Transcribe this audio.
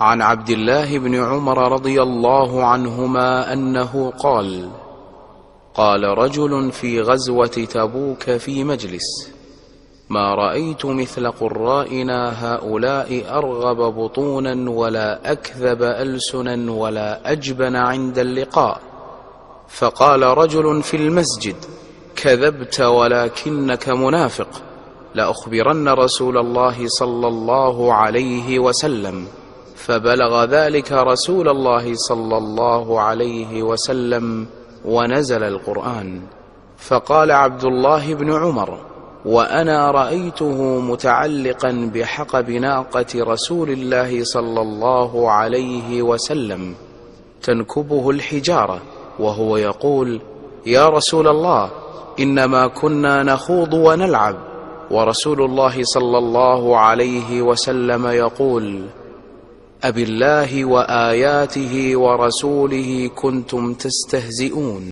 عن عبد الله بن عمر رضي الله عنهما أنه قال قال رجل في غزوة تبوك في مجلس ما رأيت مثل قرائنا هؤلاء أرغب بطونا ولا أكذب ألسنا ولا أجبن عند اللقاء. فقال رجل في المسجد كذبت ولكنك منافق لأخبرن رسول الله صلى الله عليه وسلم. فبلغ ذلك رسول الله صلى الله عليه وسلم ونزل القرآن. فقال عبد الله بن عمر وأنا رأيته متعلقا بحقب ناقة رسول الله صلى الله عليه وسلم تنكبه الحجارة وهو يقول يا رسول الله إنما كنا نخوض ونلعب. ورسول الله صلى الله عليه وسلم يقول أبالله وآياته ورسوله كنتم تستهزئون.